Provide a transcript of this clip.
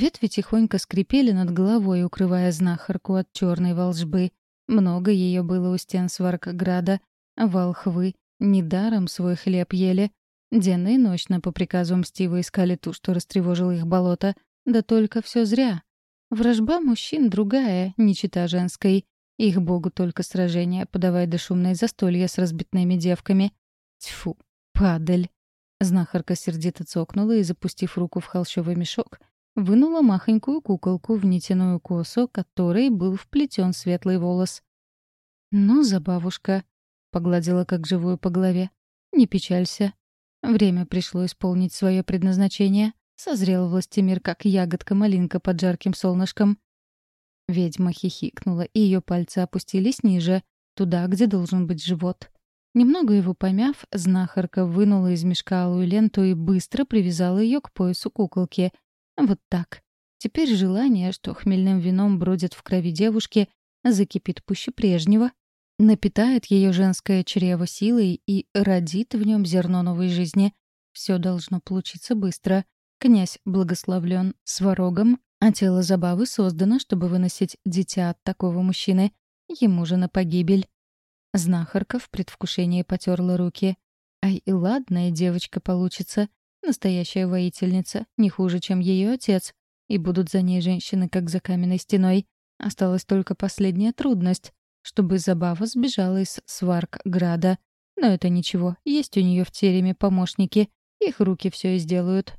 Ветви тихонько скрипели над головой, укрывая знахарку от черной волжбы. Много ее было у стен Сваркграда. Волхвы недаром свой хлеб ели. Денно и ночно по приказу мстиво искали ту, что растревожила их болото. Да только все зря. Вражба мужчин другая, не чита женской. Их богу только сражения, подавая до шумной застолья с разбитными девками. Тьфу, падаль. Знахарка сердито цокнула и, запустив руку в холщовый мешок, вынула махонькую куколку в нитяную косу, которой был вплетен светлый волос. «Ну, забавушка», — погладила как живую по голове, — «не печалься. Время пришло исполнить свое предназначение. Созрел властемир, как ягодка-малинка под жарким солнышком». Ведьма хихикнула, и ее пальцы опустились ниже, туда, где должен быть живот. Немного его помяв, знахарка вынула из мешка алую ленту и быстро привязала ее к поясу куколки. Вот так. Теперь желание, что хмельным вином бродит в крови девушки, закипит пуще прежнего, напитает ее женское чрево силой и родит в нем зерно новой жизни. Все должно получиться быстро. Князь благословлен сварогом, а тело забавы создано, чтобы выносить дитя от такого мужчины. Ему же на погибель. Знахарка в предвкушении потерла руки. Ай, и ладная девочка получится. Настоящая воительница, не хуже, чем ее отец. И будут за ней женщины, как за каменной стеной. Осталась только последняя трудность, чтобы Забава сбежала из Сваркграда. Но это ничего, есть у нее в тереме помощники. Их руки все и сделают.